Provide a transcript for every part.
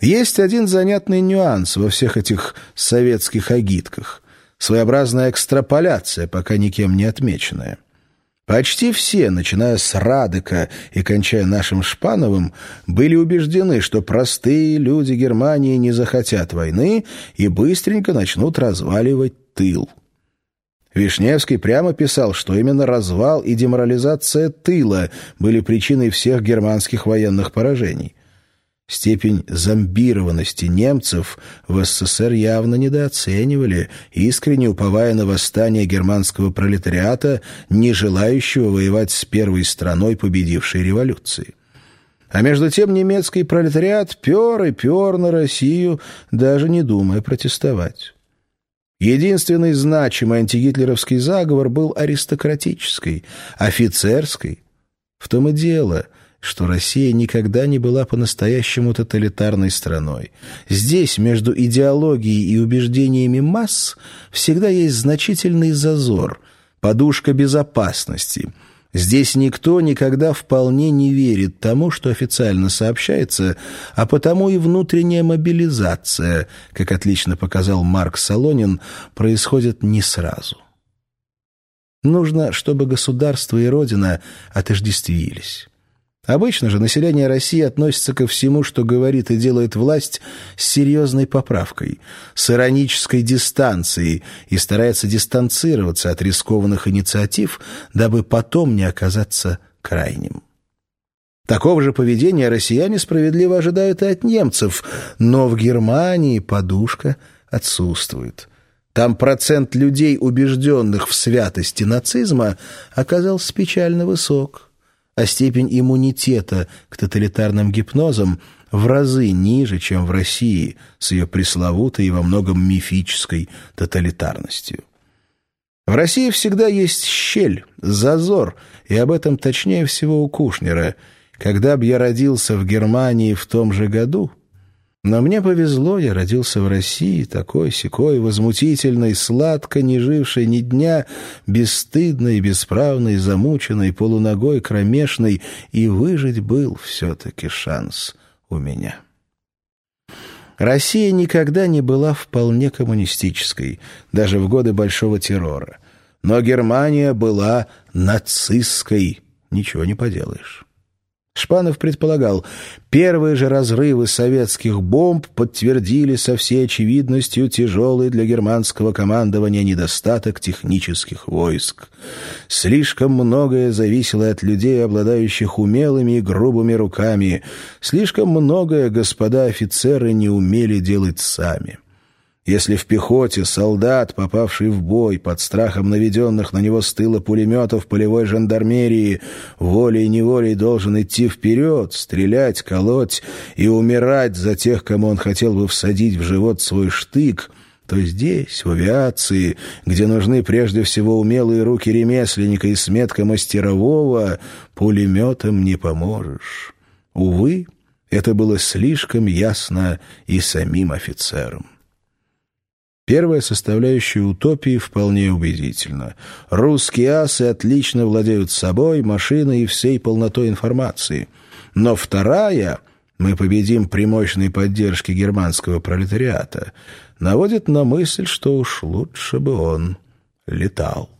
Есть один занятный нюанс во всех этих советских агитках. Своеобразная экстраполяция, пока никем не отмеченная. Почти все, начиная с Радека и кончая нашим Шпановым, были убеждены, что простые люди Германии не захотят войны и быстренько начнут разваливать тыл. Вишневский прямо писал, что именно развал и деморализация тыла были причиной всех германских военных поражений. Степень зомбированности немцев в СССР явно недооценивали, искренне уповая на восстание германского пролетариата, не желающего воевать с первой страной победившей революции. А между тем немецкий пролетариат пер и пер на Россию, даже не думая протестовать. Единственный значимый антигитлеровский заговор был аристократический, офицерский. В том и дело — что Россия никогда не была по-настоящему тоталитарной страной. Здесь между идеологией и убеждениями масс всегда есть значительный зазор, подушка безопасности. Здесь никто никогда вполне не верит тому, что официально сообщается, а потому и внутренняя мобилизация, как отлично показал Марк Солонин, происходит не сразу. Нужно, чтобы государство и Родина отождествились. Обычно же население России относится ко всему, что говорит и делает власть, с серьезной поправкой, с иронической дистанцией и старается дистанцироваться от рискованных инициатив, дабы потом не оказаться крайним. Такого же поведения россияне справедливо ожидают и от немцев, но в Германии подушка отсутствует. Там процент людей, убежденных в святости нацизма, оказался печально высок а степень иммунитета к тоталитарным гипнозам в разы ниже, чем в России с ее пресловутой и во многом мифической тоталитарностью. В России всегда есть щель, зазор, и об этом точнее всего у Кушнера. Когда б я родился в Германии в том же году, но мне повезло, я родился в России, такой, секой, возмутительной, сладко не жившей ни дня, бесстыдной, бесправной, замученной, полуногой, кромешной, и выжить был все-таки шанс у меня. Россия никогда не была вполне коммунистической, даже в годы Большого террора. Но Германия была нацистской, ничего не поделаешь. Шпанов предполагал, первые же разрывы советских бомб подтвердили со всей очевидностью тяжелый для германского командования недостаток технических войск. Слишком многое зависело от людей, обладающих умелыми и грубыми руками. Слишком многое господа офицеры не умели делать сами. Если в пехоте солдат, попавший в бой под страхом наведенных на него с тыла пулеметов полевой жандармерии, волей-неволей должен идти вперед, стрелять, колоть и умирать за тех, кому он хотел бы всадить в живот свой штык, то здесь, в авиации, где нужны прежде всего умелые руки ремесленника и сметка мастерового, пулеметом не поможешь. Увы, это было слишком ясно и самим офицерам. Первая составляющая утопии вполне убедительна. Русские асы отлично владеют собой, машиной и всей полнотой информации. Но вторая «мы победим при мощной поддержке германского пролетариата» наводит на мысль, что уж лучше бы он летал.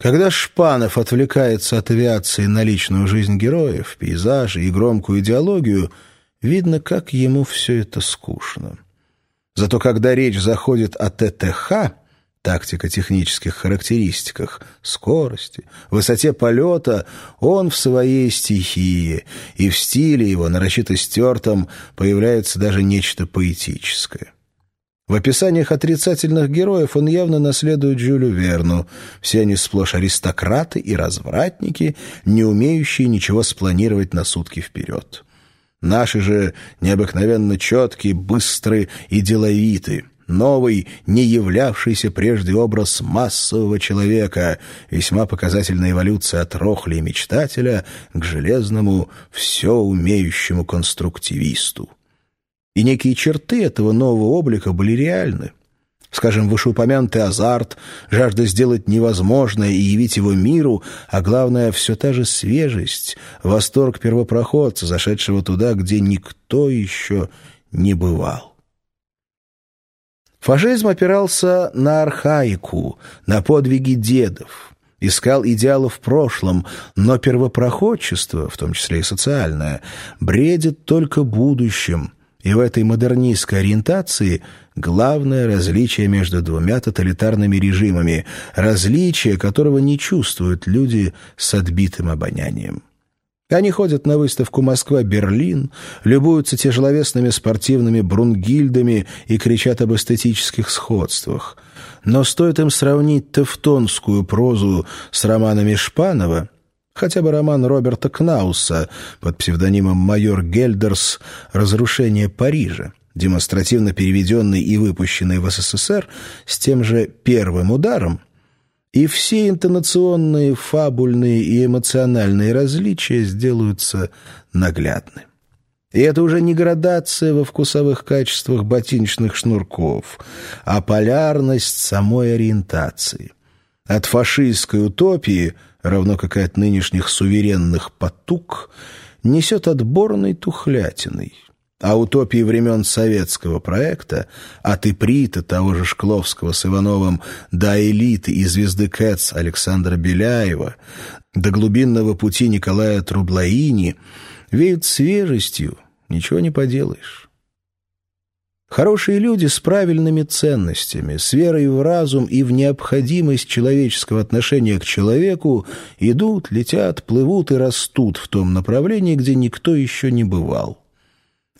Когда Шпанов отвлекается от авиации на личную жизнь героев, пейзажи и громкую идеологию, видно, как ему все это скучно. Зато когда речь заходит о ТТХ, тактико-технических характеристиках, скорости, высоте полета, он в своей стихии, и в стиле его, нарочито стертом, появляется даже нечто поэтическое. В описаниях отрицательных героев он явно наследует Жюлю Верну. Все они сплошь аристократы и развратники, не умеющие ничего спланировать на сутки вперед. Наши же необыкновенно четкие, быстрые и деловиты. Новый, не являвшийся прежде образ массового человека, весьма показательная эволюция от рохли и мечтателя к железному, все умеющему конструктивисту. И некие черты этого нового облика были реальны. Скажем, вышеупомянутый азарт, жажда сделать невозможное и явить его миру, а главное, все та же свежесть, восторг первопроходца, зашедшего туда, где никто еще не бывал. Фашизм опирался на архаику, на подвиги дедов, искал идеалов в прошлом, но первопроходчество, в том числе и социальное, бредит только будущим, и в этой модернистской ориентации главное различие между двумя тоталитарными режимами, различие которого не чувствуют люди с отбитым обонянием. Они ходят на выставку «Москва-Берлин», любуются тяжеловесными спортивными брунгильдами и кричат об эстетических сходствах. Но стоит им сравнить тевтонскую прозу с романами Шпанова, хотя бы роман Роберта Кнауса под псевдонимом «Майор Гельдерс. Разрушение Парижа», демонстративно переведенный и выпущенный в СССР с тем же первым ударом, и все интонационные, фабульные и эмоциональные различия сделаются наглядны. И это уже не градация во вкусовых качествах ботиночных шнурков, а полярность самой ориентации. От фашистской утопии, равно как и от нынешних суверенных потуг, несет отборной тухлятиной – а утопии времен советского проекта, от Иприта того же Шкловского с Ивановым до элиты и звезды Кэтс Александра Беляева, до глубинного пути Николая Трублаини, веют свежестью, ничего не поделаешь. Хорошие люди с правильными ценностями, с верой в разум и в необходимость человеческого отношения к человеку идут, летят, плывут и растут в том направлении, где никто еще не бывал.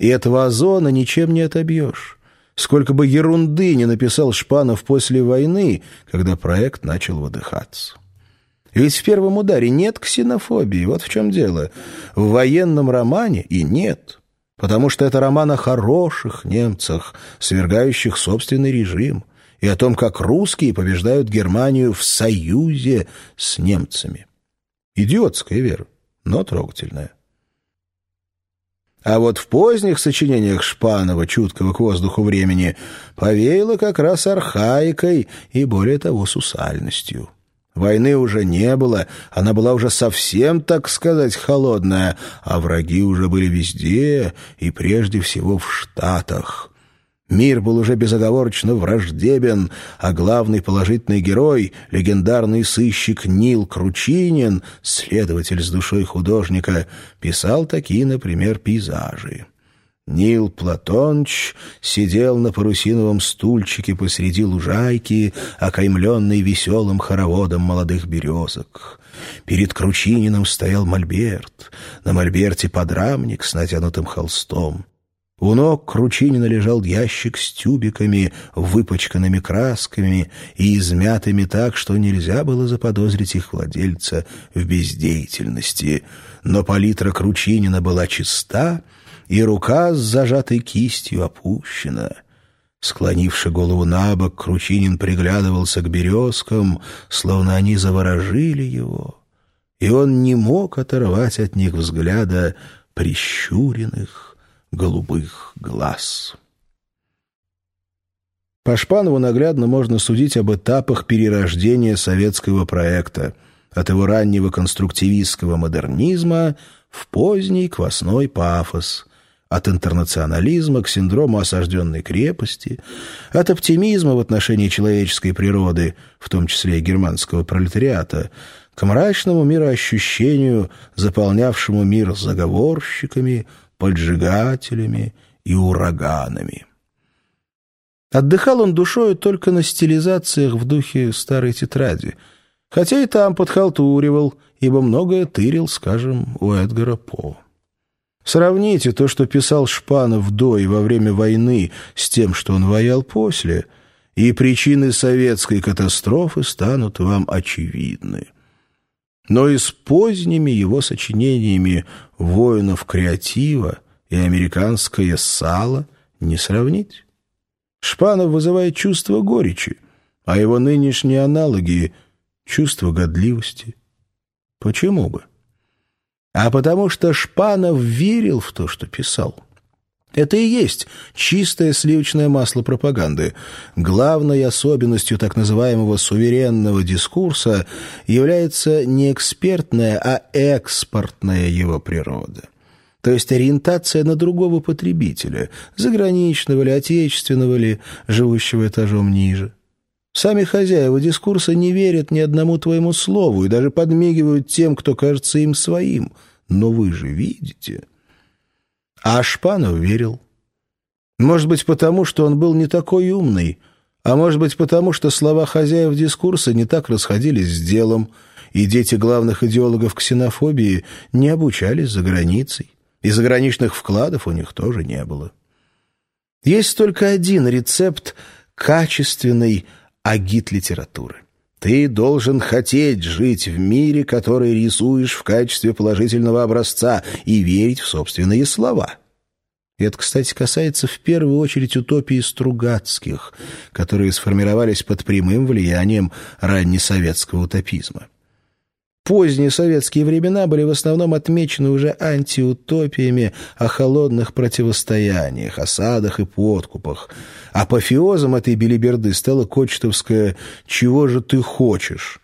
И этого озона ничем не отобьешь. Сколько бы ерунды не написал Шпанов после войны, когда проект начал выдыхаться. Ведь в первом ударе нет ксенофобии, вот в чем дело. В военном романе и нет, потому что это роман о хороших немцах, свергающих собственный режим, и о том, как русские побеждают Германию в союзе с немцами. Идиотская вера, но трогательная. А вот в поздних сочинениях Шпанова, чуткого к воздуху времени, повеяло как раз архаикой и, более того, сусальностью. Войны уже не было, она была уже совсем, так сказать, холодная, а враги уже были везде и прежде всего в Штатах. Мир был уже безоговорочно враждебен, а главный положительный герой, легендарный сыщик Нил Кручинин, следователь с душой художника, писал такие, например, пейзажи. Нил Платоныч сидел на парусиновом стульчике посреди лужайки, окаймленной веселым хороводом молодых березок. Перед Кручининым стоял мольберт, на мольберте подрамник с натянутым холстом. У ног Кручинина лежал ящик с тюбиками, выпачканными красками и измятыми так, что нельзя было заподозрить их владельца в бездеятельности. Но палитра Кручинина была чиста, и рука с зажатой кистью опущена. Склонивши голову на бок, Кручинин приглядывался к березкам, словно они заворожили его, и он не мог оторвать от них взгляда прищуренных, голубых глаз. По Шпанову наглядно можно судить об этапах перерождения советского проекта, от его раннего конструктивистского модернизма в поздний квасной пафос, от интернационализма к синдрому осажденной крепости, от оптимизма в отношении человеческой природы, в том числе и германского пролетариата, к мрачному мироощущению, заполнявшему мир заговорщиками, поджигателями и ураганами. Отдыхал он душою только на стилизациях в духе старой тетради, хотя и там подхалтуривал, ибо многое тырил, скажем, у Эдгара По. Сравните то, что писал Шпанов до и во время войны, с тем, что он воял после, и причины советской катастрофы станут вам очевидны но и с поздними его сочинениями «Воинов креатива» и «Американское сало» не сравнить. Шпанов вызывает чувство горечи, а его нынешние аналоги — чувство годливости. Почему бы? А потому что Шпанов верил в то, что писал. Это и есть чистое сливочное масло пропаганды. Главной особенностью так называемого суверенного дискурса является не экспертная, а экспортная его природа. То есть ориентация на другого потребителя, заграничного ли, отечественного ли, живущего этажом ниже. Сами хозяева дискурса не верят ни одному твоему слову и даже подмигивают тем, кто кажется им своим. Но вы же видите... А Ашпанов верил. Может быть, потому, что он был не такой умный, а может быть, потому, что слова хозяев дискурса не так расходились с делом, и дети главных идеологов ксенофобии не обучались за границей, и заграничных вкладов у них тоже не было. Есть только один рецепт качественной агит-литературы. Ты должен хотеть жить в мире, который рисуешь в качестве положительного образца, и верить в собственные слова. Это, кстати, касается в первую очередь утопии Стругацких, которые сформировались под прямым влиянием раннесоветского утопизма. Поздние советские времена были в основном отмечены уже антиутопиями о холодных противостояниях, осадах и подкупах. Апофеозом этой белиберды стала кочетовская «Чего же ты хочешь?».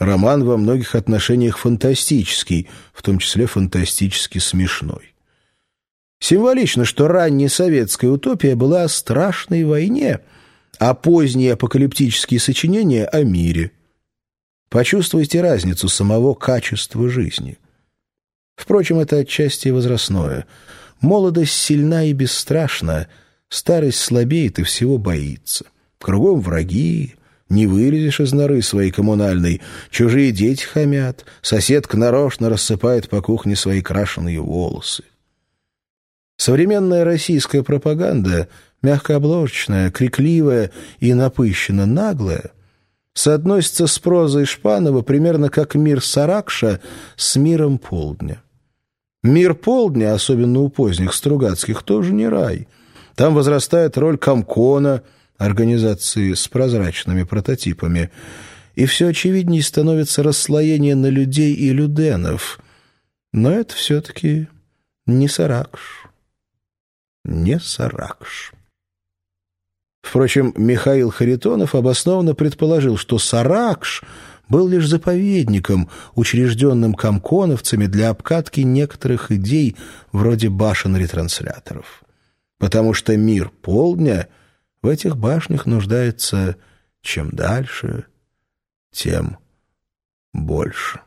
Роман во многих отношениях фантастический, в том числе фантастически смешной. Символично, что ранняя советская утопия была о страшной войне, а поздние апокалиптические сочинения — о мире – Почувствуйте разницу самого качества жизни. Впрочем, это отчасти возрастное. Молодость сильна и бесстрашна, старость слабеет и всего боится. Кругом враги, не вылезешь из норы своей коммунальной, чужие дети хамят, соседка нарочно рассыпает по кухне свои крашеные волосы. Современная российская пропаганда, мягкообложечная, крикливая и напыщенно наглая, соотносится с прозой Шпанова примерно как мир Саракша с миром полдня. Мир полдня, особенно у поздних Стругацких, тоже не рай. Там возрастает роль Комкона, организации с прозрачными прототипами, и все очевиднее становится расслоение на людей и люденов. Но это все-таки не Саракш. Не Саракш. Впрочем, Михаил Харитонов обоснованно предположил, что Саракш был лишь заповедником, учрежденным комконовцами для обкатки некоторых идей вроде башен-ретрансляторов. Потому что мир полдня в этих башнях нуждается чем дальше, тем больше.